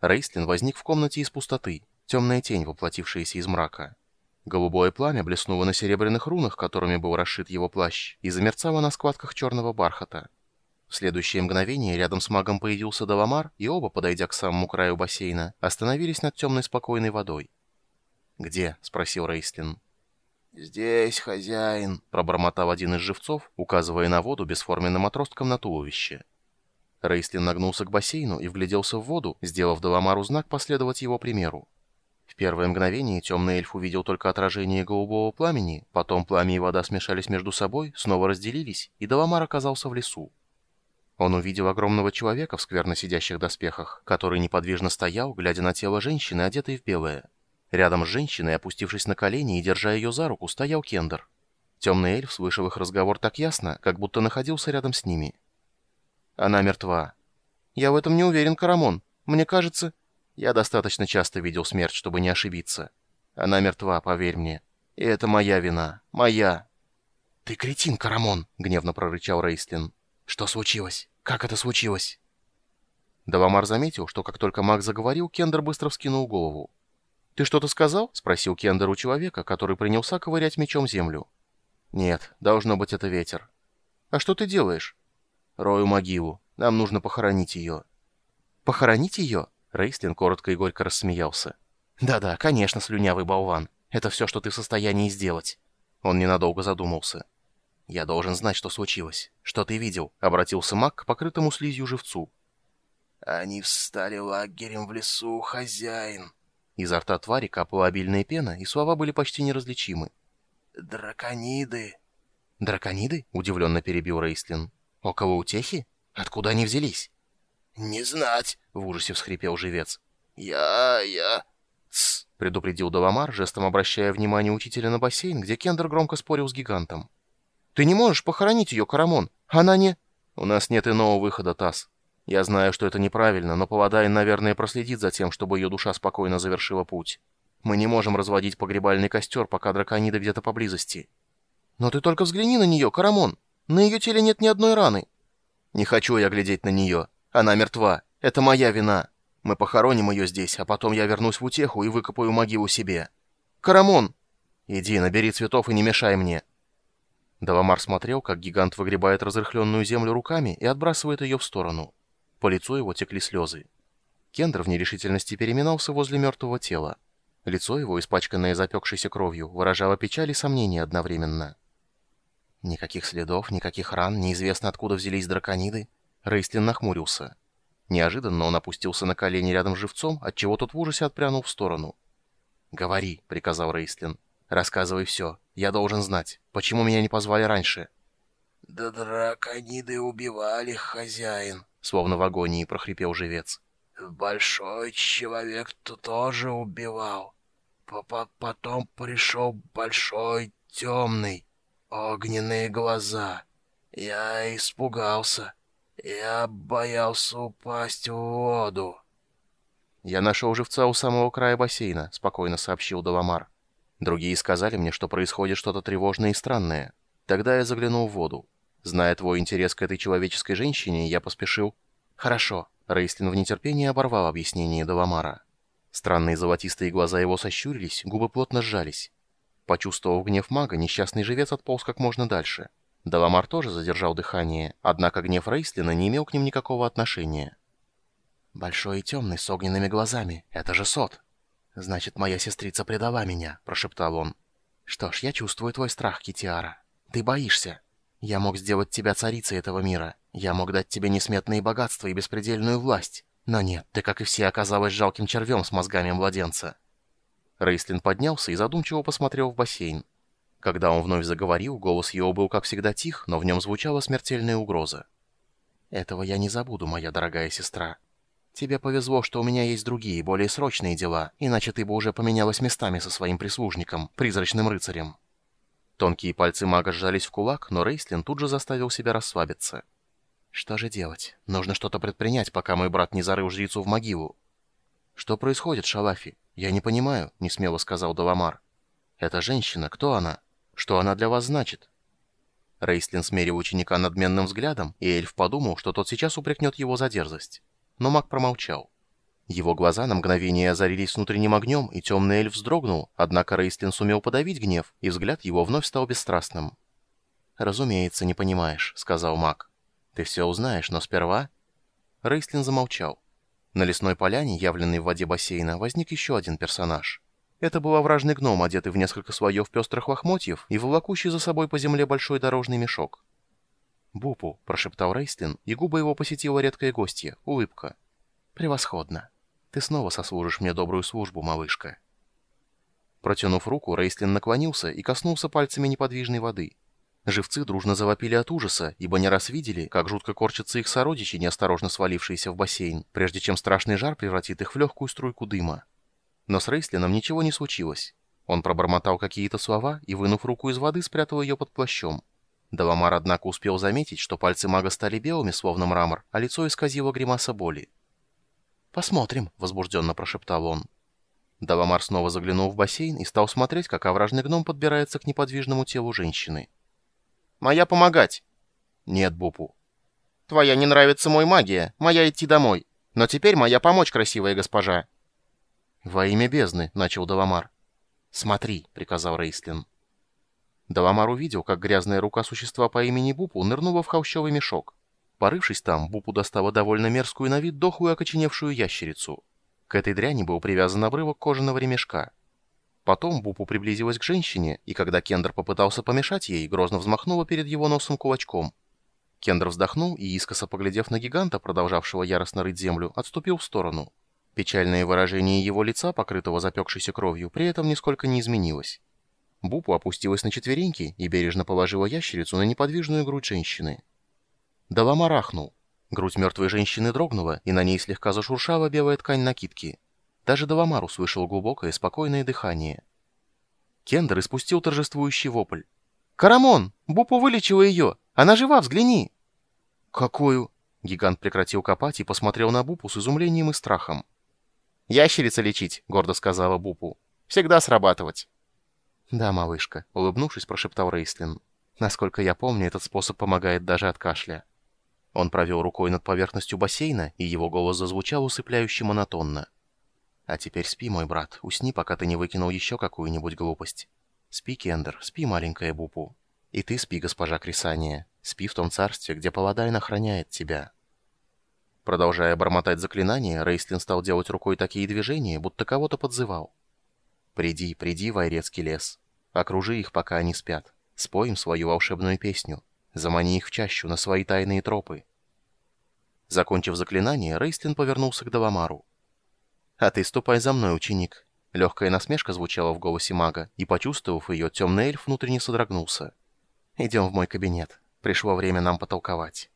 Рейслин возник в комнате из пустоты, темная тень, воплотившаяся из мрака. Голубое пламя блеснуло на серебряных рунах, которыми был расшит его плащ, и замерцало на складках черного бархата. В следующее мгновение рядом с магом появился Даламар, и оба, подойдя к самому краю бассейна, остановились над темной спокойной водой. «Где?» — спросил Рейслин. «Здесь хозяин», — пробормотал один из живцов, указывая на воду бесформенным отростком на туловище. Рейслин нагнулся к бассейну и вгляделся в воду, сделав Даламару знак последовать его примеру. В первое мгновение темный эльф увидел только отражение голубого пламени, потом пламя и вода смешались между собой, снова разделились, и Даламар оказался в лесу. Он увидел огромного человека в скверно сидящих доспехах, который неподвижно стоял, глядя на тело женщины, одетой в белое. Рядом с женщиной, опустившись на колени и держа ее за руку, стоял Кендер. Темный эльф слышал их разговор так ясно, как будто находился рядом с ними. «Она мертва». «Я в этом не уверен, Карамон. Мне кажется...» Я достаточно часто видел смерть, чтобы не ошибиться. Она мертва, поверь мне. И это моя вина. Моя. «Ты кретин, Карамон!» — гневно прорычал Рейстлин. «Что случилось? Как это случилось?» Даламар заметил, что как только маг заговорил, Кендер быстро вскинул голову. «Ты что-то сказал?» — спросил Кендер у человека, который принялся ковырять мечом землю. «Нет, должно быть это ветер». «А что ты делаешь?» «Рою могилу. Нам нужно похоронить ее». «Похоронить ее?» Рейстлин коротко и горько рассмеялся. «Да-да, конечно, слюнявый болван. Это все, что ты в состоянии сделать». Он ненадолго задумался. «Я должен знать, что случилось. Что ты видел?» — обратился маг к покрытому слизью живцу. «Они встали лагерем в лесу, хозяин». Изо рта твари капала обильная пена, и слова были почти неразличимы. «Дракониды». «Дракониды?» — удивленно перебил Рейстлин. «Около утехи? Откуда они взялись?» «Не знать», — в ужасе всхрипел живец. «Я... я...» «Тсс», — предупредил Даламар, жестом обращая внимание учителя на бассейн, где Кендер громко спорил с гигантом. «Ты не можешь похоронить ее, Карамон. Она не...» «У нас нет иного выхода, Тасс. Я знаю, что это неправильно, но Паладайн, наверное, проследит за тем, чтобы ее душа спокойно завершила путь. Мы не можем разводить погребальный костер, пока драконида где-то поблизости». «Но ты только взгляни на нее, Карамон. На ее теле нет ни одной раны». «Не хочу я глядеть на нее. Она мертва. Это моя вина. Мы похороним ее здесь, а потом я вернусь в утеху и выкопаю могилу себе. Карамон! Иди, набери цветов и не мешай мне. Даламар смотрел, как гигант выгребает разрыхленную землю руками и отбрасывает ее в сторону. По лицу его текли слезы. Кендер в нерешительности переминался возле мертвого тела. Лицо его, испачканное запекшейся кровью, выражало печаль и сомнение одновременно. Никаких следов, никаких ран, неизвестно откуда взялись дракониды. Рейстлин нахмурился. Неожиданно он опустился на колени рядом с живцом, отчего тот в ужасе отпрянул в сторону. «Говори», — приказал Рейстлин. «Рассказывай все. Я должен знать. Почему меня не позвали раньше?» «Да дракониды убивали, хозяин», — словно в агонии прохрипел живец. «Большой человек -то тоже убивал. П -п Потом пришел большой темный, огненные глаза. Я испугался». «Я боялся упасть в воду». «Я нашел живца у самого края бассейна», — спокойно сообщил Даламар. «Другие сказали мне, что происходит что-то тревожное и странное. Тогда я заглянул в воду. Зная твой интерес к этой человеческой женщине, я поспешил...» «Хорошо», — Рейстлин в нетерпении оборвал объяснение Даламара. Странные золотистые глаза его сощурились, губы плотно сжались. Почувствовав гнев мага, несчастный живец отполз как можно дальше. Даламар тоже задержал дыхание, однако гнев Рейслина не имел к ним никакого отношения. «Большой и темный, с огненными глазами. Это же Сот!» «Значит, моя сестрица предала меня», — прошептал он. «Что ж, я чувствую твой страх, Китиара. Ты боишься. Я мог сделать тебя царицей этого мира. Я мог дать тебе несметные богатства и беспредельную власть. Но нет, ты, как и все, оказалась жалким червем с мозгами младенца». Рейслин поднялся и задумчиво посмотрел в бассейн. Когда он вновь заговорил, голос его был, как всегда, тих, но в нем звучала смертельная угроза. «Этого я не забуду, моя дорогая сестра. Тебе повезло, что у меня есть другие, более срочные дела, иначе ты бы уже поменялась местами со своим прислужником, призрачным рыцарем». Тонкие пальцы мага сжались в кулак, но Рейслин тут же заставил себя расслабиться. «Что же делать? Нужно что-то предпринять, пока мой брат не зарыл жрицу в могилу». «Что происходит, Шалафи? Я не понимаю», — несмело сказал Даламар. «Эта женщина, кто она?» Что она для вас значит?» Рейслин смерил ученика надменным взглядом, и эльф подумал, что тот сейчас упрекнет его за дерзость. Но маг промолчал. Его глаза на мгновение озарились внутренним огнем, и темный эльф вздрогнул, однако Рейстлин сумел подавить гнев, и взгляд его вновь стал бесстрастным. «Разумеется, не понимаешь», — сказал маг. «Ты все узнаешь, но сперва...» Рейстлин замолчал. На лесной поляне, явленной в воде бассейна, возник еще один персонаж. Это был овражный гном, одетый в несколько слоев пестрых лохмотьев и волокущий за собой по земле большой дорожный мешок. «Бупу», — прошептал Рейстлин, и губы его посетила редкая гостья, улыбка. «Превосходно. Ты снова сослужишь мне добрую службу, малышка». Протянув руку, Рейстлин наклонился и коснулся пальцами неподвижной воды. Живцы дружно завопили от ужаса, ибо не раз видели, как жутко корчатся их сородичи, неосторожно свалившиеся в бассейн, прежде чем страшный жар превратит их в легкую струйку дыма. Но с Рейслином ничего не случилось. Он пробормотал какие-то слова и, вынув руку из воды, спрятал ее под плащом. Даламар, однако, успел заметить, что пальцы мага стали белыми, словно мрамор, а лицо исказило гримаса боли. «Посмотрим», — возбужденно прошептал он. Даламар снова заглянул в бассейн и стал смотреть, как овражный гном подбирается к неподвижному телу женщины. Моя помогать. Нет, Бупу. Твоя не нравится мой магия, моя идти домой. Но теперь моя помочь, красивая госпожа. Во имя бездны, начал Даламар. Смотри, приказал Рейслин. Даламар увидел, как грязная рука существа по имени Бупу нырнула в холщовый мешок. Порывшись там, Бупу достала довольно мерзкую на вид дохлую окоченевшую ящерицу. К этой дряни был привязан обрывок кожаного ремешка. Потом Бупу приблизилась к женщине, и когда Кендер попытался помешать ей, грозно взмахнула перед его носом кулачком. Кендер вздохнул и, искоса поглядев на гиганта, продолжавшего яростно рыть землю, отступил в сторону. Печальное выражение его лица, покрытого запекшейся кровью, при этом нисколько не изменилось. Бупу опустилась на четвереньки и бережно положила ящерицу на неподвижную грудь женщины. Далама рахнул. Грудь мертвой женщины дрогнула, и на ней слегка зашуршала белая ткань накидки. Даже Даламар услышал глубокое, спокойное дыхание. Кендер испустил торжествующий вопль. «Карамон! Бупу вылечила ее! Она жива, взгляни!» «Какую?» Гигант прекратил копать и посмотрел на Бупу с изумлением и страхом. «Ящерица лечить», — гордо сказала Бупу. «Всегда срабатывать». «Да, малышка», — улыбнувшись, прошептал Рейслин. «Насколько я помню, этот способ помогает даже от кашля». Он провел рукой над поверхностью бассейна, и его голос зазвучал усыпляюще монотонно. А теперь спи, мой брат, усни, пока ты не выкинул еще какую-нибудь глупость. Спи, Кендер, спи, маленькая Бупу. И ты спи, госпожа Крисания. Спи в том царстве, где Паладайн охраняет тебя. Продолжая бормотать заклинания, Рейстлин стал делать рукой такие движения, будто кого-то подзывал. «Приди, приди, Вайрецкий лес. Окружи их, пока они спят. Спой им свою волшебную песню. Замани их в чащу на свои тайные тропы». Закончив заклинание, Рейстлин повернулся к Даламару. «А ты ступай за мной, ученик». Легкая насмешка звучала в голосе мага, и, почувствовав ее, темный эльф внутренне содрогнулся. «Идем в мой кабинет. Пришло время нам потолковать».